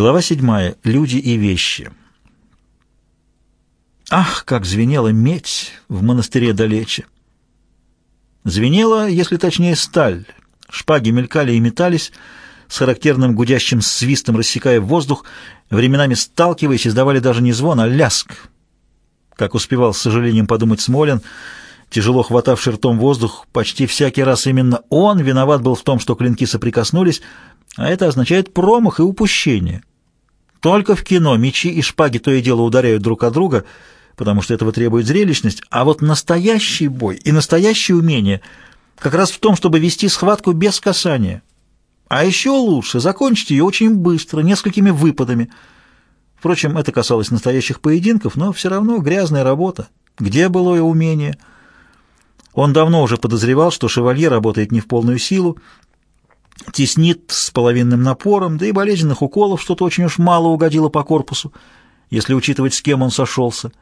Глава 7. Люди и вещи. Ах, как звенела медь в монастыре далече! Звенела, если точнее, сталь. Шпаги мелькали и метались, с характерным гудящим свистом рассекая воздух, временами сталкиваясь, издавали даже не звон, а ляск. Как успевал с сожалением подумать Смолин, тяжело хватавший ртом воздух, почти всякий раз именно он виноват был в том, что клинки соприкоснулись, а это означает промах и упущение. Только в кино мечи и шпаги то и дело ударяют друг от друга, потому что этого требует зрелищность, а вот настоящий бой и настоящее умение как раз в том, чтобы вести схватку без касания. А еще лучше закончить ее очень быстро, несколькими выпадами. Впрочем, это касалось настоящих поединков, но все равно грязная работа. Где былое умение? Он давно уже подозревал, что шевалье работает не в полную силу, теснит с половинным напором, да и болезненных уколов что-то очень уж мало угодило по корпусу, если учитывать, с кем он сошелся.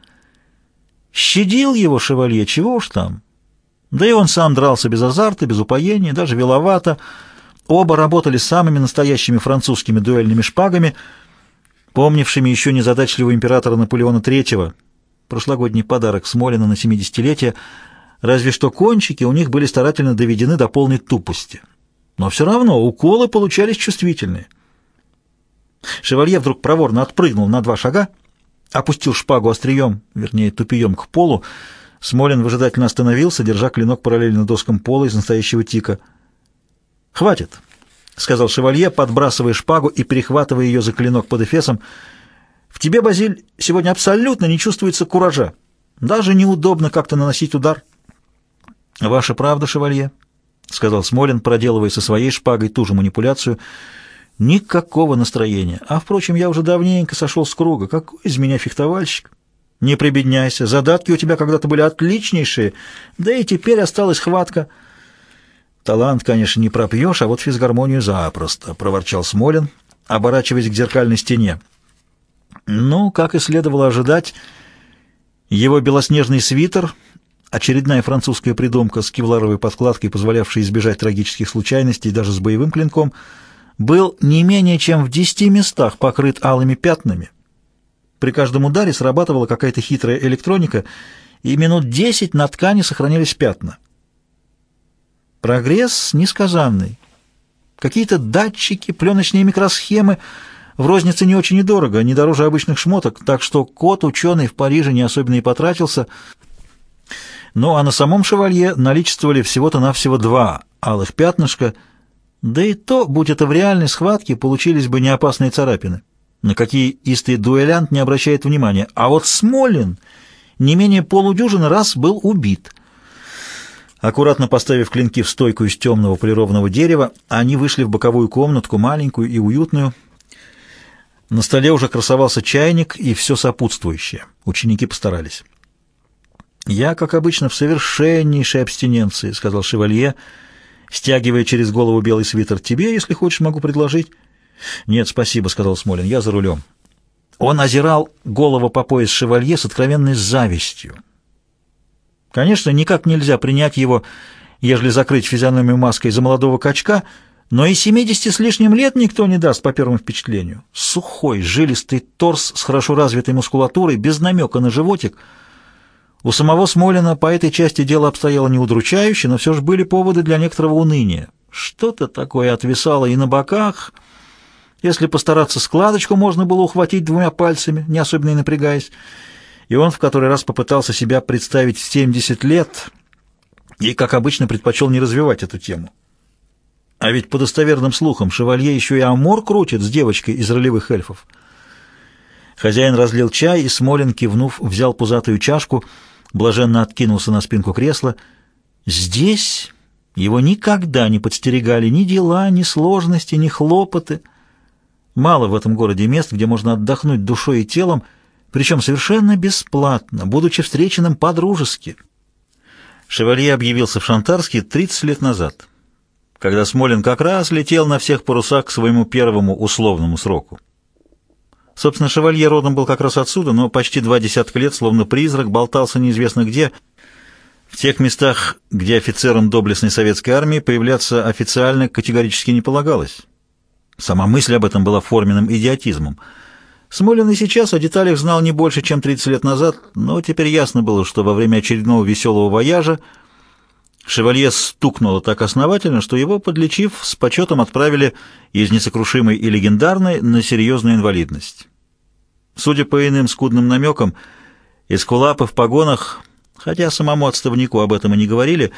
Щадил его шевалье, чего уж там. Да и он сам дрался без азарта, без упоения, даже веловато. Оба работали самыми настоящими французскими дуэльными шпагами, помнившими еще незадачливого императора Наполеона III, прошлогодний подарок Смолина на 70-летие, разве что кончики у них были старательно доведены до полной тупости. Но все равно уколы получались чувствительные. Шевалье вдруг проворно отпрыгнул на два шага, опустил шпагу острием, вернее, тупием к полу. Смолин выжидательно остановился, держа клинок параллельно доскам пола из настоящего тика. «Хватит», — сказал шевалье, подбрасывая шпагу и перехватывая ее за клинок под эфесом. «В тебе, Базиль, сегодня абсолютно не чувствуется куража. Даже неудобно как-то наносить удар». «Ваша правда, шевалье», — сказал Смолин, проделывая со своей шпагой ту же манипуляцию. «Никакого настроения. А, впрочем, я уже давненько сошел с круга. Какой из меня фехтовальщик? Не прибедняйся. Задатки у тебя когда-то были отличнейшие. Да и теперь осталась хватка». «Талант, конечно, не пропьешь, а вот физгармонию запросто», — проворчал Смолин, оборачиваясь к зеркальной стене. Ну, как и следовало ожидать, его белоснежный свитер — Очередная французская придумка с кевларовой подкладкой, позволявшая избежать трагических случайностей даже с боевым клинком, был не менее чем в десяти местах покрыт алыми пятнами. При каждом ударе срабатывала какая-то хитрая электроника, и минут десять на ткани сохранялись пятна. Прогресс несказанный. Какие-то датчики, пленочные микросхемы в рознице не очень недорого, не дороже обычных шмоток, так что кот-ученый в Париже не особенно и потратился — ну а на самом шевалье наличествовали всего-то навсего два алых пятнышка, да и то, будь это в реальной схватке, получились бы неопасные царапины, на какие истый дуэлянт не обращает внимания. А вот Смолин не менее полудюжины раз был убит. Аккуратно поставив клинки в стойку из темного полированного дерева, они вышли в боковую комнатку, маленькую и уютную. На столе уже красовался чайник и все сопутствующее. Ученики постарались. «Я, как обычно, в совершеннейшей абстиненции», — сказал шевалье, стягивая через голову белый свитер. «Тебе, если хочешь, могу предложить». «Нет, спасибо», — сказал Смолин, — «я за рулем». Он озирал голову по пояс шевалье с откровенной завистью. Конечно, никак нельзя принять его, ежели закрыть физиономию маской за молодого качка, но и семидесяти с лишним лет никто не даст по первому впечатлению. Сухой, жилистый торс с хорошо развитой мускулатурой, без намека на животик — у самого Смолина по этой части дело обстояло не удручающе, но все же были поводы для некоторого уныния. Что-то такое отвисало и на боках. Если постараться складочку, можно было ухватить двумя пальцами, не особенно и напрягаясь. И он в который раз попытался себя представить в 70 лет и, как обычно, предпочел не развивать эту тему. А ведь по достоверным слухам шевалье еще и амор крутит с девочкой из ролевых эльфов. Хозяин разлил чай, и Смолин, кивнув, взял пузатую чашку — блаженно откинулся на спинку кресла. Здесь его никогда не подстерегали ни дела, ни сложности, ни хлопоты. Мало в этом городе мест, где можно отдохнуть душой и телом, причем совершенно бесплатно, будучи встреченным по-дружески. Шевалье объявился в Шантарске 30 лет назад, когда Смолин как раз летел на всех парусах к своему первому условному сроку. Собственно, шевалье родом был как раз отсюда, но почти два десятка лет, словно призрак, болтался неизвестно где, в тех местах, где офицерам доблестной советской армии появляться официально категорически не полагалось. Сама мысль об этом была форменным идиотизмом. Смолин и сейчас о деталях знал не больше, чем 30 лет назад, но теперь ясно было, что во время очередного веселого вояжа шевалье стукнуло так основательно, что его, подлечив, с почетом отправили из несокрушимой и легендарной на серьезную инвалидность. Судя по иным скудным намекам, эскулапы в погонах, хотя самому отставнику об этом и не говорили,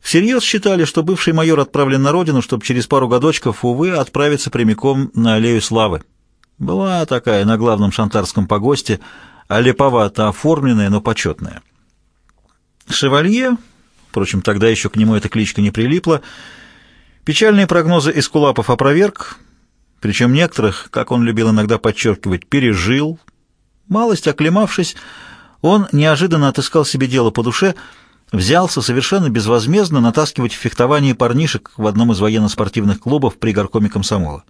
всерьез считали, что бывший майор отправлен на родину, чтобы через пару годочков, увы, отправиться прямиком на аллею славы. Была такая на главном шантарском погосте, а леповато оформленная, но почетная. Шевалье, впрочем, тогда еще к нему эта кличка не прилипла, печальные прогнозы Эскулапов опроверг, причем некоторых, как он любил иногда подчеркивать, пережил. Малость оклемавшись, он неожиданно отыскал себе дело по душе, взялся совершенно безвозмездно натаскивать в фехтовании парнишек в одном из военно-спортивных клубов при горкоме комсомола.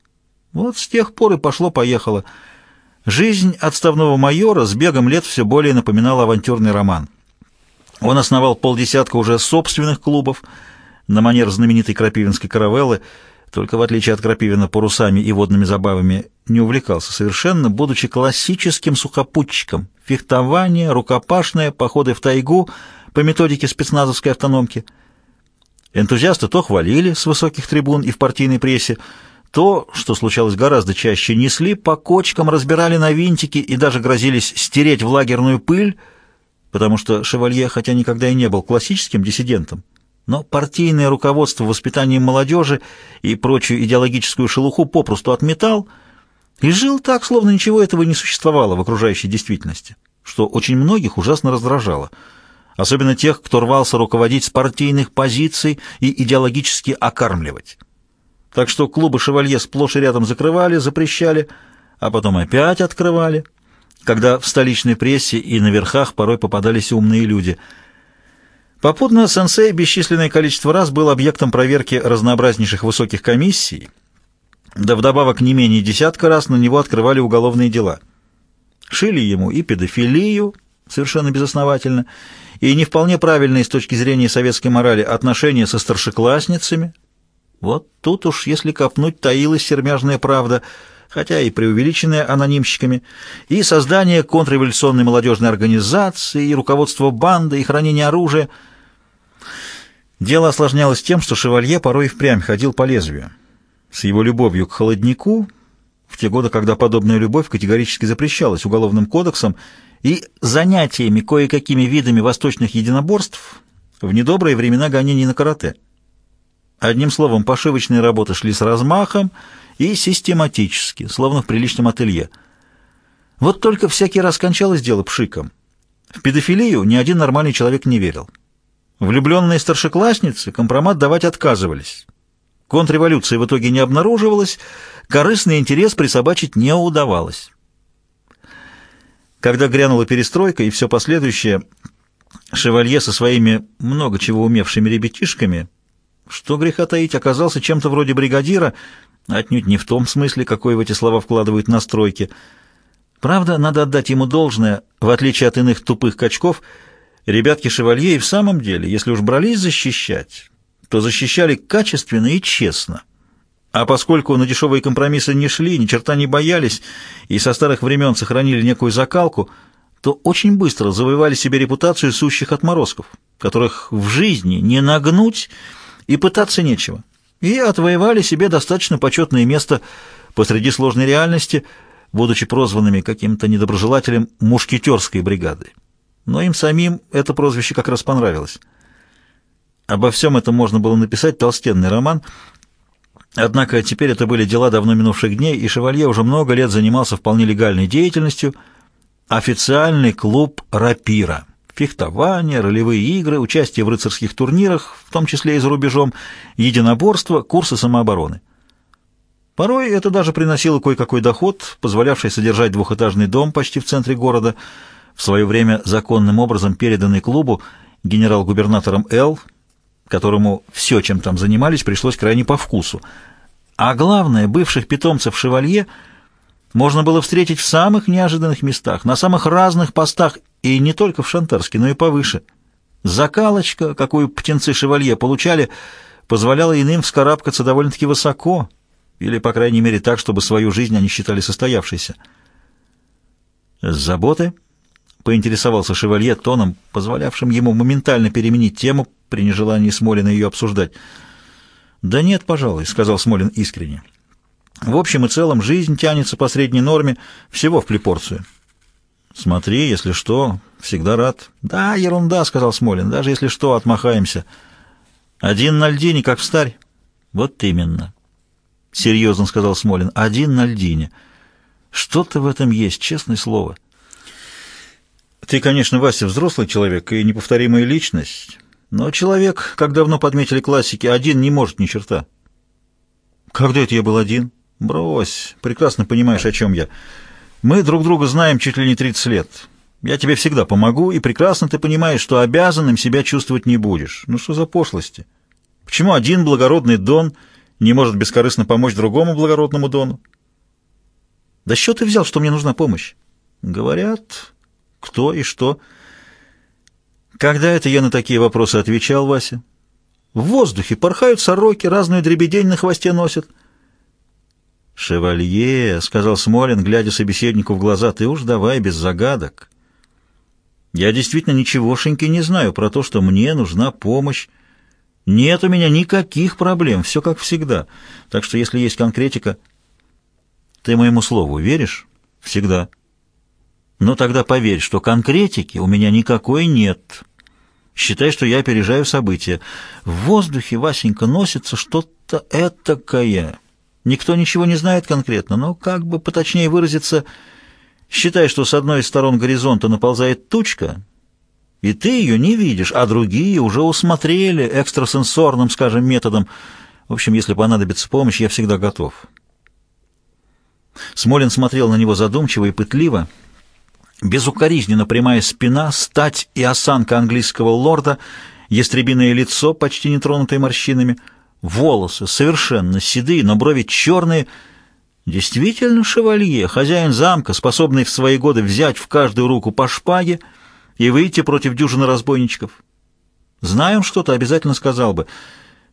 Вот с тех пор и пошло-поехало. Жизнь отставного майора с бегом лет все более напоминала авантюрный роман. Он основал полдесятка уже собственных клубов на манер знаменитой крапивинской каравеллы, только в отличие от Крапивина парусами и водными забавами не увлекался совершенно, будучи классическим сухопутчиком. Фехтование, рукопашное, походы в тайгу по методике спецназовской автономки. Энтузиасты то хвалили с высоких трибун и в партийной прессе, то, что случалось гораздо чаще, несли по кочкам, разбирали на винтики и даже грозились стереть в лагерную пыль, потому что Шевалье, хотя никогда и не был классическим диссидентом, но партийное руководство воспитанием молодежи и прочую идеологическую шелуху попросту отметал и жил так, словно ничего этого не существовало в окружающей действительности, что очень многих ужасно раздражало, особенно тех, кто рвался руководить с партийных позиций и идеологически окармливать. Так что клубы «Шевалье» сплошь и рядом закрывали, запрещали, а потом опять открывали, когда в столичной прессе и на верхах порой попадались умные люди. Попутно сенсей бесчисленное количество раз был объектом проверки разнообразнейших высоких комиссий, да вдобавок не менее десятка раз на него открывали уголовные дела. Шили ему и педофилию, совершенно безосновательно, и не вполне правильные с точки зрения советской морали отношения со старшеклассницами, вот тут уж, если копнуть, таилась сермяжная правда, хотя и преувеличенная анонимщиками, и создание контрреволюционной молодежной организации, и руководство банды, и хранение оружия. Дело осложнялось тем, что шевалье порой и впрямь ходил по лезвию. С его любовью к холоднику, в те годы, когда подобная любовь категорически запрещалась Уголовным кодексом, и занятиями кое-какими видами восточных единоборств в недобрые времена гонений на карате – Одним словом, пошивочные работы шли с размахом и систематически, словно в приличном ателье. Вот только всякий раз кончалось дело пшиком. В педофилию ни один нормальный человек не верил. Влюбленные старшеклассницы компромат давать отказывались. Контрреволюции в итоге не обнаруживалось, корыстный интерес присобачить не удавалось. Когда грянула перестройка и все последующее, Шевалье со своими много чего умевшими ребятишками – что греха таить, оказался чем-то вроде бригадира, отнюдь не в том смысле, какой в эти слова вкладывают настройки. Правда, надо отдать ему должное, в отличие от иных тупых качков, ребятки Шевалье и в самом деле, если уж брались защищать, то защищали качественно и честно. А поскольку на дешевые компромиссы не шли, ни черта не боялись и со старых времен сохранили некую закалку, то очень быстро завоевали себе репутацию сущих отморозков, которых в жизни не нагнуть и пытаться нечего. И отвоевали себе достаточно почетное место посреди сложной реальности, будучи прозванными каким-то недоброжелателем мушкетерской бригады. Но им самим это прозвище как раз понравилось. Обо всем этом можно было написать толстенный роман, однако теперь это были дела давно минувших дней, и Шевалье уже много лет занимался вполне легальной деятельностью, официальный клуб «Рапира» фехтование, ролевые игры, участие в рыцарских турнирах, в том числе и за рубежом, единоборство, курсы самообороны. Порой это даже приносило кое-какой доход, позволявший содержать двухэтажный дом почти в центре города, в свое время законным образом переданный клубу генерал-губернатором Л., которому все, чем там занимались, пришлось крайне по вкусу. А главное, бывших питомцев «Шевалье» можно было встретить в самых неожиданных местах, на самых разных постах и не только в Шантарске, но и повыше. Закалочка, какую птенцы шевалье получали, позволяла иным вскарабкаться довольно-таки высоко. Или, по крайней мере, так, чтобы свою жизнь они считали состоявшейся. «Заботы?» — поинтересовался шевалье тоном, позволявшим ему моментально переменить тему при нежелании Смолина ее обсуждать. «Да нет, пожалуй», — сказал Смолин искренне. «В общем и целом жизнь тянется по средней норме, всего в плепорцию». «Смотри, если что, всегда рад». «Да, ерунда», — сказал Смолин, — «даже если что, отмахаемся». «Один на льдине, как в старь». «Вот именно». — серьезно сказал Смолин. «Один на льдине. Что-то в этом есть, честное слово». «Ты, конечно, Вася, взрослый человек и неповторимая личность, но человек, как давно подметили классики, один не может ни черта». «Когда это я был один?» «Брось, прекрасно понимаешь, о чем я. Мы друг друга знаем чуть ли не 30 лет. Я тебе всегда помогу, и прекрасно ты понимаешь, что обязанным себя чувствовать не будешь. Ну что за пошлости? Почему один благородный Дон...» не может бескорыстно помочь другому благородному Дону? Да что ты взял, что мне нужна помощь? Говорят, кто и что. Когда это я на такие вопросы отвечал, Вася? В воздухе порхают сороки, разную дребедень на хвосте носят. «Шевалье», — сказал Смолин, глядя собеседнику в глаза, — «ты уж давай без загадок. Я действительно ничегошеньки не знаю про то, что мне нужна помощь нет у меня никаких проблем, все как всегда. Так что если есть конкретика... Ты моему слову веришь? Всегда. Но тогда поверь, что конкретики у меня никакой нет. Считай, что я опережаю события. В воздухе, Васенька, носится что-то этакое. Никто ничего не знает конкретно, но как бы поточнее выразиться... Считай, что с одной из сторон горизонта наползает тучка, и ты ее не видишь, а другие уже усмотрели экстрасенсорным, скажем, методом. В общем, если понадобится помощь, я всегда готов. Смолин смотрел на него задумчиво и пытливо. Безукоризненно прямая спина, стать и осанка английского лорда, ястребиное лицо, почти не тронутое морщинами, волосы совершенно седые, но брови черные. Действительно шевалье, хозяин замка, способный в свои годы взять в каждую руку по шпаге, и выйти против дюжины разбойничков. Знаем что-то, обязательно сказал бы.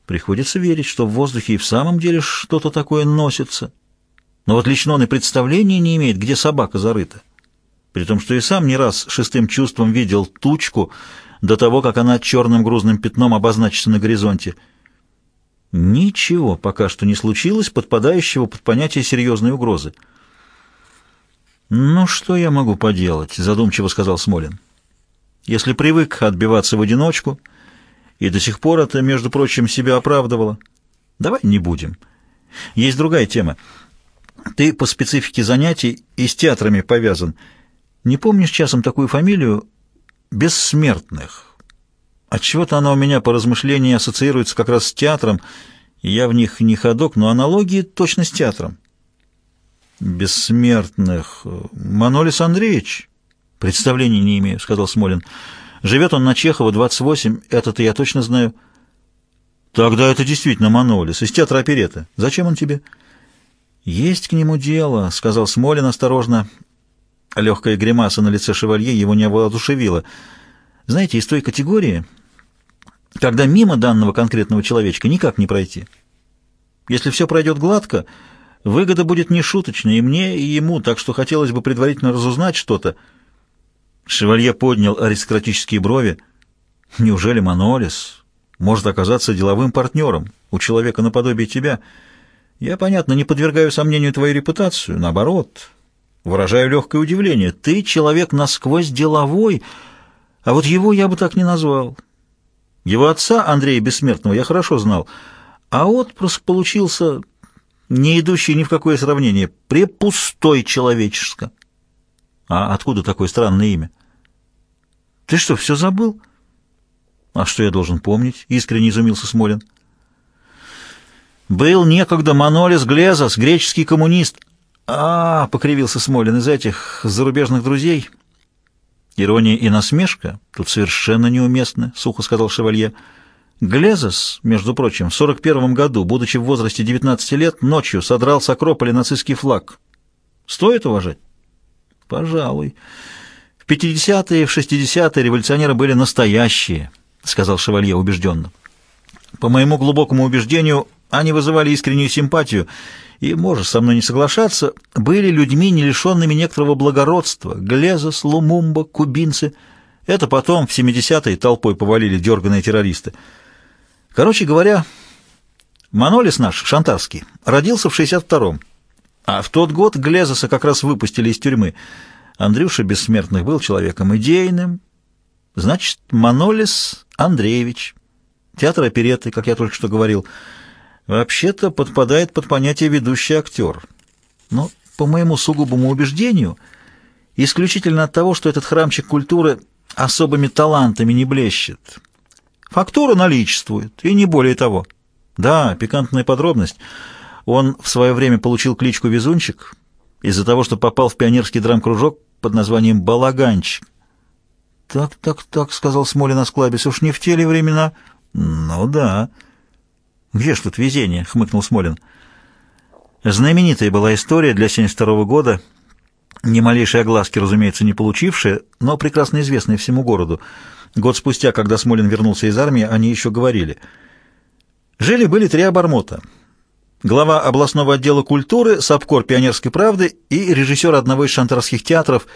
Приходится верить, что в воздухе и в самом деле что-то такое носится. Но вот лично он и представления не имеет, где собака зарыта. При том, что и сам не раз шестым чувством видел тучку до того, как она черным грузным пятном обозначится на горизонте. Ничего пока что не случилось, подпадающего под понятие серьезной угрозы. «Ну, что я могу поделать?» — задумчиво сказал Смолин. Если привык отбиваться в одиночку, и до сих пор это, между прочим, себя оправдывало, давай не будем. Есть другая тема. Ты по специфике занятий и с театрами повязан. Не помнишь часом такую фамилию? Бессмертных. Отчего-то она у меня по размышлению ассоциируется как раз с театром, я в них не ходок, но аналогии точно с театром. Бессмертных. Манолис Андреевич. «Представления не имею», — сказал Смолин. «Живет он на Чехова, 28, это-то я точно знаю». «Тогда это действительно Манолис, из театра оперета. Зачем он тебе?» «Есть к нему дело», — сказал Смолин осторожно. Легкая гримаса на лице шевалье его не воодушевила. «Знаете, из той категории, когда мимо данного конкретного человечка никак не пройти. Если все пройдет гладко, выгода будет нешуточная и мне, и ему, так что хотелось бы предварительно разузнать что-то». Шевалье поднял аристократические брови. «Неужели Манолис может оказаться деловым партнером у человека наподобие тебя? Я, понятно, не подвергаю сомнению твою репутацию, наоборот, выражаю легкое удивление. Ты человек насквозь деловой, а вот его я бы так не назвал. Его отца, Андрея Бессмертного, я хорошо знал, а отпрыск получился, не идущий ни в какое сравнение, препустой человеческо». А откуда такое странное имя? Ты что, все забыл? А что я должен помнить? Искренне изумился Смолин. Был некогда Манолис Глезос, греческий коммунист. А, покривился Смолин из этих зарубежных друзей. Ирония и насмешка тут совершенно неуместны, сухо сказал шевалье. Глезос, между прочим, в 41 году, будучи в возрасте 19 лет, ночью содрал с Акрополя нацистский флаг. Стоит уважать? Пожалуй. В 50-е и в 60-е революционеры были настоящие, сказал шевалье убежденно. По моему глубокому убеждению, они вызывали искреннюю симпатию, и можешь со мной не соглашаться, были людьми, не лишенными некоторого благородства. Глезос, Лумумба, кубинцы. Это потом, в 70-е, толпой повалили дерганые террористы. Короче говоря, Манолис наш, шантарский, родился в 62-м. А в тот год Глезоса как раз выпустили из тюрьмы. Андрюша Бессмертных был человеком идейным. Значит, Манолис Андреевич. Театр оперетты, как я только что говорил — вообще-то подпадает под понятие «ведущий актер». Но, по моему сугубому убеждению, исключительно от того, что этот храмчик культуры особыми талантами не блещет. Фактура наличествует, и не более того. Да, пикантная подробность. Он в свое время получил кличку «Везунчик» из-за того, что попал в пионерский драм-кружок под названием «Балаганчик». «Так, так, так», — сказал Смолин осклабясь, — «уж не в те ли времена?» «Ну да». «Где ж тут везение?» — хмыкнул Смолин. Знаменитая была история для 72 -го года, ни малейшей огласки, разумеется, не получившая, но прекрасно известная всему городу. Год спустя, когда Смолин вернулся из армии, они еще говорили. Жили-были три обормота. Глава областного отдела культуры, сапкор пионерской правды и режиссер одного из шантарских театров,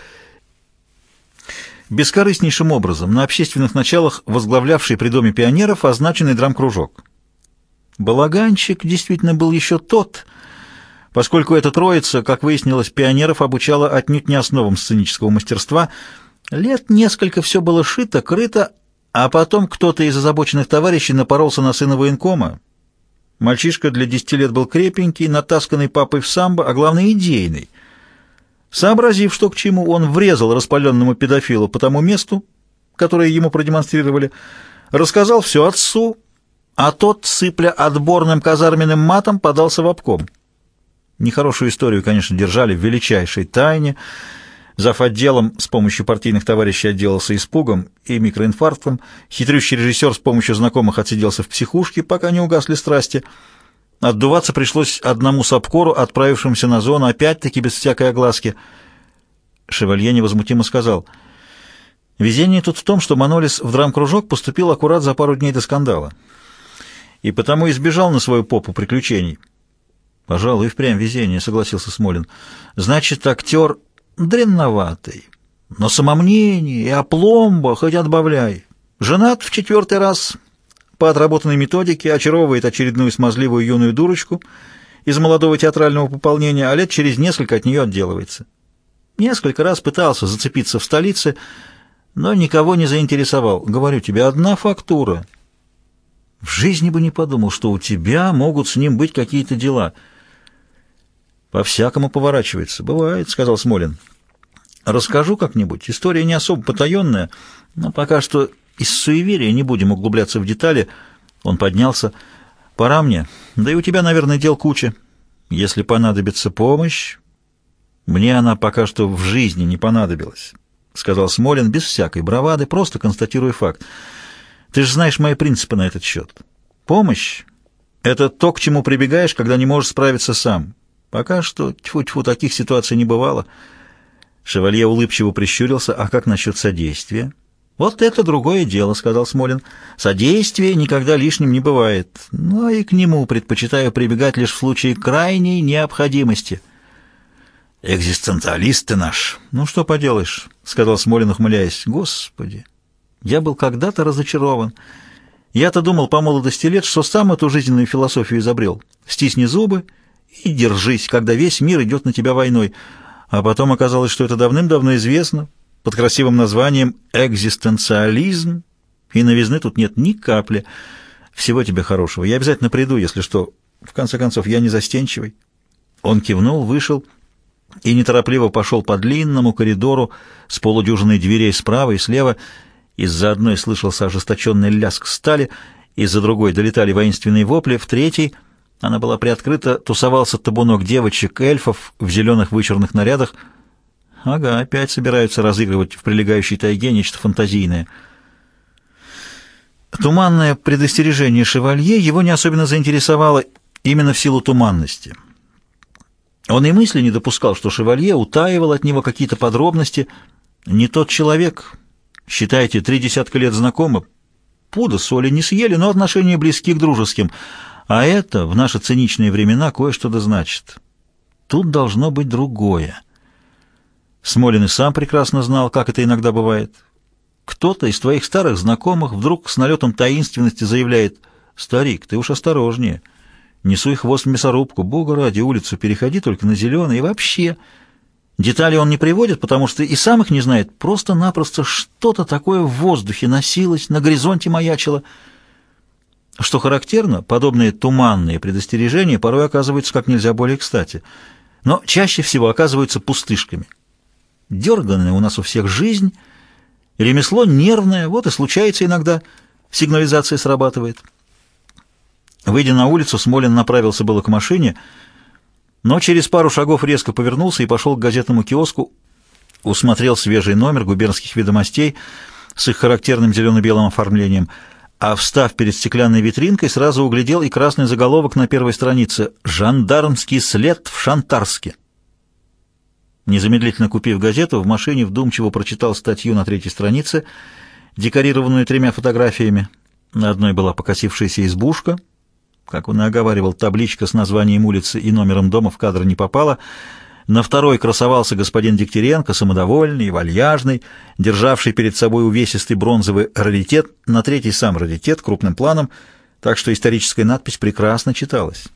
бескорыстнейшим образом, на общественных началах возглавлявший при Доме пионеров означенный драм-кружок. Балаганчик действительно был еще тот, поскольку эта троица, как выяснилось, пионеров обучала отнюдь не основам сценического мастерства. Лет несколько все было шито, крыто, а потом кто-то из озабоченных товарищей напоролся на сына военкома. Мальчишка для десяти лет был крепенький, натасканный папой в самбо, а главное идейный. Сообразив, что к чему, он врезал распаленному педофилу по тому месту, которое ему продемонстрировали, рассказал все отцу, а тот, сыпля отборным казарменным матом, подался в обком. Нехорошую историю, конечно, держали в величайшей тайне. Зав. отделом с помощью партийных товарищей отделался испугом и микроинфарктом. Хитрющий режиссер с помощью знакомых отсиделся в психушке, пока не угасли страсти. Отдуваться пришлось одному сапкору, отправившемуся на зону, опять-таки без всякой огласки. Шевалье невозмутимо сказал, «Везение тут в том, что Манолис в драм-кружок поступил аккурат за пару дней до скандала» и потому избежал на свою попу приключений. «Пожалуй, и впрямь везение», — согласился Смолин. «Значит, актер дренноватый, но самомнение и опломба хоть отбавляй. Женат в четвертый раз, по отработанной методике, очаровывает очередную смазливую юную дурочку из молодого театрального пополнения, а лет через несколько от нее отделывается. Несколько раз пытался зацепиться в столице, но никого не заинтересовал. Говорю тебе, одна фактура — в жизни бы не подумал, что у тебя могут с ним быть какие-то дела. По-всякому поворачивается. Бывает, сказал Смолин. Расскажу как-нибудь. История не особо потаенная, но пока что из суеверия не будем углубляться в детали. Он поднялся. Пора мне. Да и у тебя, наверное, дел куча. Если понадобится помощь... Мне она пока что в жизни не понадобилась, сказал Смолин без всякой бравады, просто констатируя факт. Ты же знаешь мои принципы на этот счет. Помощь — это то, к чему прибегаешь, когда не можешь справиться сам. Пока что, тьфу-тьфу, таких ситуаций не бывало. Шевалье улыбчиво прищурился. А как насчет содействия? «Вот это другое дело», — сказал Смолин. «Содействие никогда лишним не бывает, но и к нему предпочитаю прибегать лишь в случае крайней необходимости». «Экзистенциалист ты наш!» «Ну, что поделаешь», — сказал Смолин, ухмыляясь. «Господи, я был когда-то разочарован. Я-то думал по молодости лет, что сам эту жизненную философию изобрел. Стисни зубы и держись, когда весь мир идет на тебя войной. А потом оказалось, что это давным-давно известно, под красивым названием «экзистенциализм», и новизны тут нет ни капли. Всего тебе хорошего. Я обязательно приду, если что. В конце концов, я не застенчивый. Он кивнул, вышел и неторопливо пошел по длинному коридору с полудюжиной дверей справа и слева, из-за одной слышался ожесточенный лязг стали, из-за другой долетали воинственные вопли, в третьей, она была приоткрыта, тусовался табунок девочек-эльфов в зеленых вычурных нарядах. Ага, опять собираются разыгрывать в прилегающей тайге нечто фантазийное. Туманное предостережение шевалье его не особенно заинтересовало именно в силу туманности. Он и мысли не допускал, что шевалье утаивал от него какие-то подробности. Не тот человек, Считайте, три десятка лет знакомы. Пуда соли не съели, но отношения близки к дружеским. А это в наши циничные времена кое-что да значит. Тут должно быть другое. Смолин и сам прекрасно знал, как это иногда бывает. Кто-то из твоих старых знакомых вдруг с налетом таинственности заявляет «Старик, ты уж осторожнее, не суй хвост в мясорубку, бога ради, улицу переходи только на зеленый и вообще...» Детали он не приводит, потому что и сам их не знает. Просто-напросто что-то такое в воздухе носилось, на горизонте маячило. Что характерно, подобные туманные предостережения порой оказываются как нельзя более кстати, но чаще всего оказываются пустышками. Дерганная у нас у всех жизнь, ремесло нервное, вот и случается иногда, сигнализация срабатывает. Выйдя на улицу, Смолин направился было к машине, но через пару шагов резко повернулся и пошел к газетному киоску, усмотрел свежий номер губернских ведомостей с их характерным зелено-белым оформлением, а, встав перед стеклянной витринкой, сразу углядел и красный заголовок на первой странице «Жандармский след в Шантарске». Незамедлительно купив газету, в машине вдумчиво прочитал статью на третьей странице, декорированную тремя фотографиями. На одной была покосившаяся избушка — как он и оговаривал, табличка с названием улицы и номером дома в кадр не попала. На второй красовался господин Дегтяренко, самодовольный, вальяжный, державший перед собой увесистый бронзовый раритет, на третий сам раритет крупным планом, так что историческая надпись прекрасно читалась.